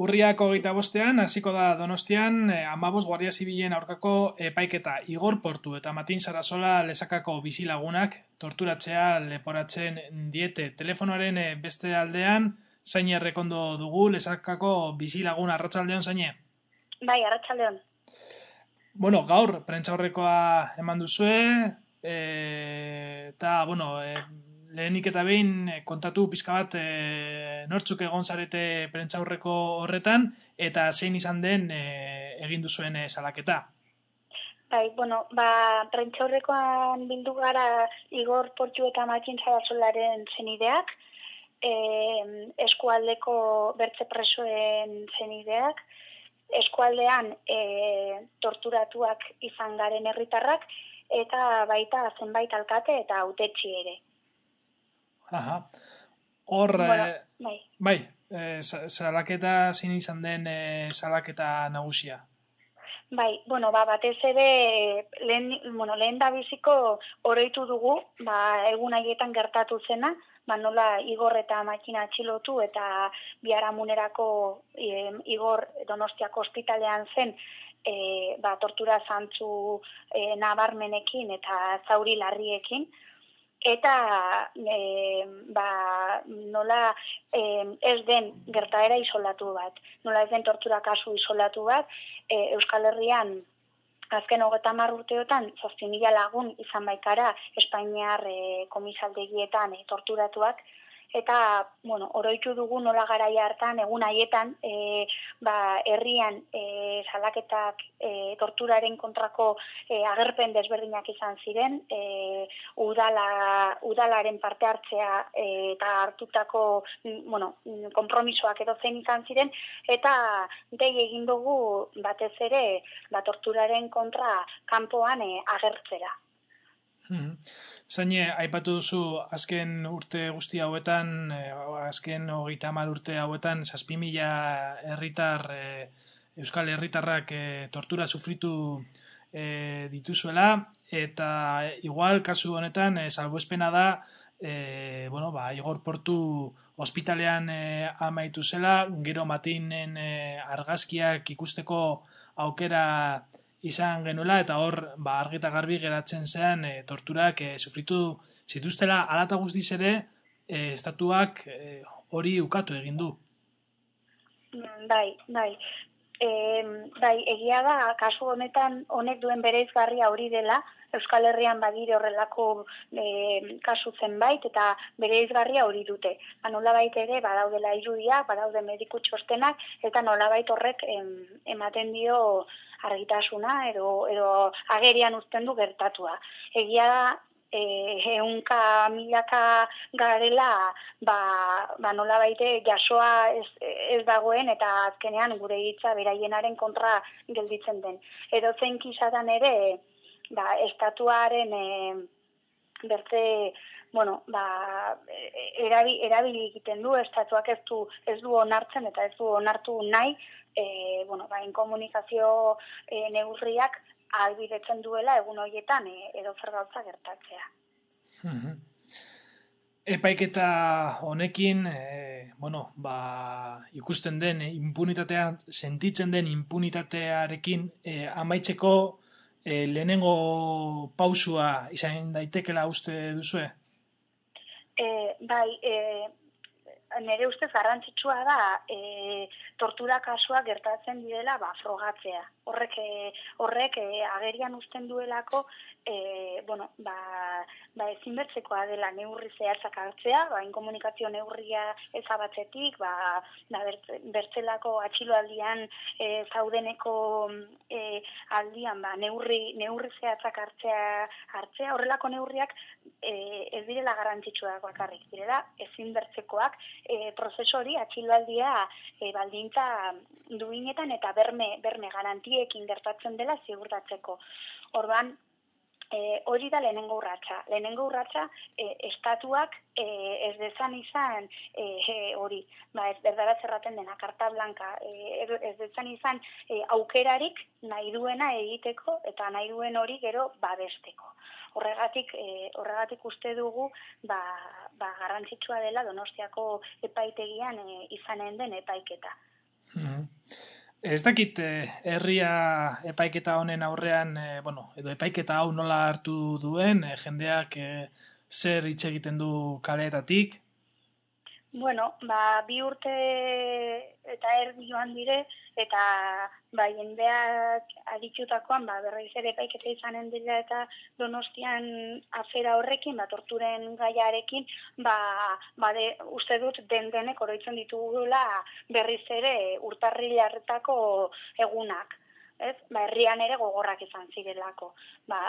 Urriako gita bostean, hasiko da donostian, eh, amabos guardia zibilen aurkako epaiketa Igor Portu eta Matin Sarasola lesakako bizilagunak torturatzea leporatzen diete. Telefonoaren eh, beste aldean, zain errekondo dugu lesakako bizilagun arratsaldeon zaine? Bai, arratsaldeon. Bueno, gaur, prentza horrekoa eman duzue, e, eta, bueno, e, lehenik eta behin eh, kontatu pizka bat e, nortzuk egon zarete prentzaurreko horretan eta zein izan den e, egin duzuen e, salaketa. Bai, bueno, ba, prentzaurrekoan bildu gara Igor Portxu eta Matxin Zabazolaren zenideak, e, eskualdeko bertze presoen zenideak, eskualdean e, torturatuak izan garen herritarrak eta baita zenbait alkate eta autetxi ere. Aha. Hor, bueno, eh, bai, bai eh, salaketa zein izan den eh, salaketa nagusia? Bai, bueno, ba, batez ere, lehen, bueno, lehen da biziko oroitu dugu, ba, egun haietan gertatu zena, ba, nola igor eta makina atxilotu eta biharamunerako e, igor donostiako ospitalean zen, e, ba, tortura zantzu e, nabarmenekin eta zauri larriekin, eta e, ba, nola e, ez den gertaera isolatu bat, nola ez den tortura kasu isolatu bat, e, Euskal Herrian azken hogeta urteotan, zazpi mila lagun izan baikara Espainiar e, komisaldegietan e, torturatuak, eta bueno, oroitu dugu nola garaia hartan egun haietan e, ba, herrian e, salaketak e, torturaren kontrako e, agerpen desberdinak izan ziren e, udala, udalaren parte hartzea e, eta hartutako bueno, kompromisoak edo zen izan ziren eta dei egin dugu batez ere ba, torturaren kontra kanpoan e, agertzera. Hmm. Zaine, aipatu duzu azken urte guzti hauetan, eh, azken hogeita hamar urte hauetan, zazpi mila herritar, eh, euskal herritarrak eh, tortura sufritu eh, dituzuela, eta igual, kasu honetan, eh, salbuespena da, eh, bueno, ba, Igor Portu ospitalean eh, amaitu zela, gero matinen eh, argazkiak ikusteko aukera izan genuela eta hor ba argita garbi geratzen zean e, torturak e, sufritu zituztela alata guztiz ere e, estatuak hori ukatu egin du. Bai, bai. E, bai, egia da, kasu honetan honek duen bereizgarria hori dela, Euskal Herrian badire horrelako e, kasu zenbait eta bereizgarria hori dute. Ba, nola ere, badaudela irudia, badaude mediku txostenak, eta nola horrek em, ematen dio argitasuna edo, edo agerian uzten du gertatua. Egia da, e, eunka milaka garela ba, ba nola baite jasoa ez, ez dagoen eta azkenean gure hitza beraienaren kontra gelditzen den. Edo zein kisadan ere ba, estatuaren e, bertze bueno, ba, erabi, erabili egiten du, estatuak ez du, ez du onartzen eta ez du onartu nahi e, bueno, ba, inkomunikazio e, neurriak albidetzen duela egun horietan e, edo zer gauza gertatzea. Epaiketa honekin, e, bueno, ba, ikusten den impunitatea, sentitzen den impunitatearekin e, amaitzeko e, lehenengo pausua izan daitekela uste duzue? E, bai, e, nire ustez garrantzitsua da e, tortura kasua gertatzen direla ba, frogatzea. Horrek, e, horrek e, agerian usten duelako e, bueno, ba, ba ezinbertzekoa dela neurri zehatzak hartzea, ba, inkomunikazio neurria ezabatzetik, ba, ba bertzelako atxiloaldian e, zaudeneko e, aldian ba, neurri, neurri zehatzak hartzea, hartzea, horrelako neurriak e, ez direla garrantzitsuak bakarrik, direla ezinbertzekoak e, prozesori atxiloaldia e, baldintza duinetan eta berme, berme garantiekin gertatzen dela ziurtatzeko. Orban, E, hori da lehenengo urratsa. Lehenengo urratsa e, estatuak e, ez dezan izan e, hori, ba, ez berdara zerraten dena, karta blanka, e, ez dezan izan e, aukerarik nahi duena egiteko eta nahi duen hori gero babesteko. Horregatik, e, horregatik uste dugu ba, ba, garrantzitsua dela donostiako epaitegian e, izanen den epaiketa. Mm Ez dakit, eh, herria epaiketa honen aurrean, eh, bueno, edo epaiketa hau nola hartu duen, eh, jendeak zer hitz egiten du kaleetatik? Bueno, ba, bi urte eta erdi joan dire, eta ba, jendeak aditutakoan, ba, berriz ere paiketa izanen dira eta donostian afera horrekin, ba, torturen gaiarekin, ba, ba de, uste dut den denek oroitzen ditugula berriz ere urtarrilarretako egunak ez? Ba, herrian ere gogorrak izan zirelako. Ba,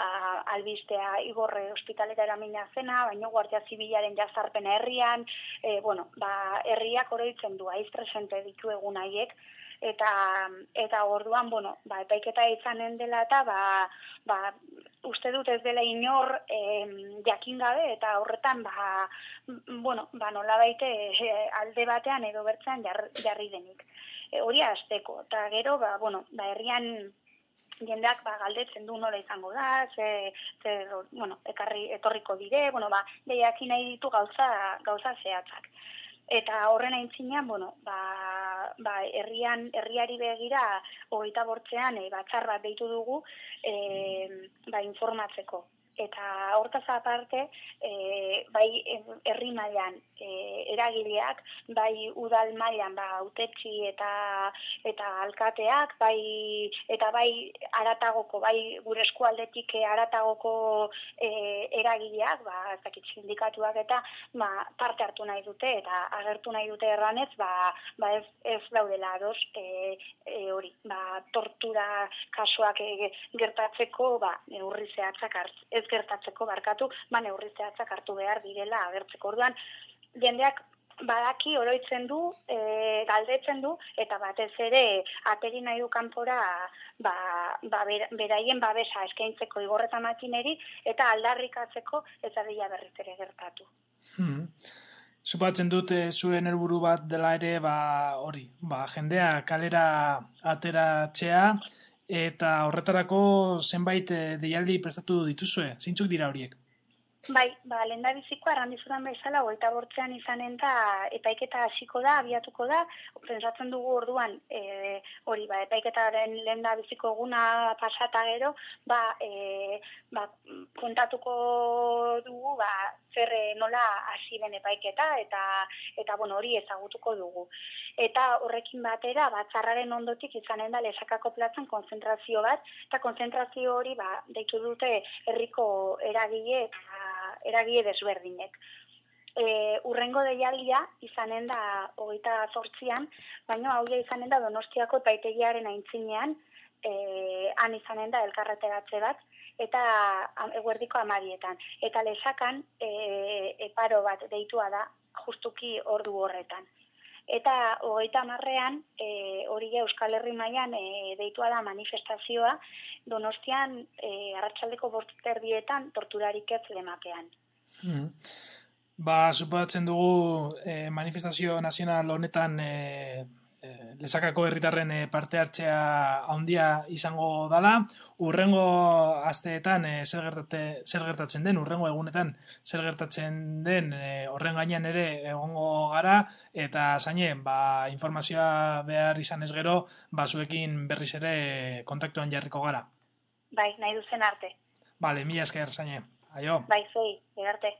albistea igorre ospitaleta eramina zena, baino guardia zibilaren jazarpena herrian, e, bueno, ba, herriak oroitzen du, aiz presente ditu egun haiek, eta eta orduan bueno ba epaiketa izanen dela eta ba, ba uste dut ez dela inor eh, jakin gabe eta horretan ba bueno ba nolabait eh, alde batean edo bertzean jarri denik e, hori azteko. Eta gero, ba, bueno, ba, herrian jendeak ba, galdetzen du nola izango da, ze, ze bueno, ekarri, etorriko dire, bueno, ba, behiakin nahi ditu gauza, gauza zehatzak. Eta horren aintzinean, bueno, ba, ba, herrian, herriari begira, hogeita bortzean, e, batxar bat deitu dugu, e, ba, informatzeko eta hortaz aparte e, bai herri mailan e, eragileak bai udal mailan ba utetxi eta eta alkateak bai eta bai aratagoko bai gure eskualdetik aratagoko e, eragileak ba ezakit sindikatuak eta ba, parte hartu nahi dute eta agertu nahi dute erranez ba, ba ez, ez daudela ados e, e, hori ba tortura kasuak e, gertatzeko ba neurri zehatzak hartz ez gertatzeko barkatu, ba neurri zehatzak hartu behar direla agertzeko. Orduan, jendeak badaki oroitzen du, e, galdetzen du, eta batez ere ateri nahi du kanpora ba, ba, beraien babesa eskaintzeko igorreta makineri, eta aldarrikatzeko ez adila berriz ere gertatu. Hmm. Supatzen dut zuen helburu bat dela ere, ba, hori, ba, jendea kalera ateratzea, eta horretarako zenbait eh, deialdi prestatu dituzue, zintzuk dira horiek? Bai, ba, lehen da biziko, arrandizudan bezala, goita bortzean izanen da, epaiketa hasiko da, abiatuko da, pentsatzen dugu orduan, e, hori, ba, epaiketaren lehen da biziko eguna pasata gero, ba, e, ba, kontatuko dugu, ba, zer nola hasi den epaiketa eta eta bueno hori ezagutuko dugu. Eta horrekin batera batzarraren ondotik izanen da lesakako plazan konzentrazio bat eta konzentrazio hori ba deitu dute herriko eragile eta eragile desberdinek. E, urrengo deialdia izanen da hogeita zortzian, baina hau izanen da donostiako epaitegiaren aintzinean, e, han izanen da elkarreteratze bat, eta eguerdiko amarietan. Eta lesakan e, eparo bat deitua da justuki ordu horretan. Eta hogeita marrean, e, hori Euskal Herri mailan e, deitua da manifestazioa, donostian e, arratsaldeko borterdietan torturarik ez lemakean. Hmm. Ba, supatzen dugu e, manifestazio nazional honetan e, Eh, lesakako herritarren eh, parte hartzea handia izango dala, urrengo asteetan e, zer, zer gertatzen den, urrengo egunetan zer gertatzen den horren gainean ere egongo gara, eta zaine, ba, informazioa behar izan ez gero, ba, zuekin berriz ere kontaktuan jarriko gara. Bai, nahi duzen arte. Bale, mila esker, zaine. Aio. Bai, zei, egarte.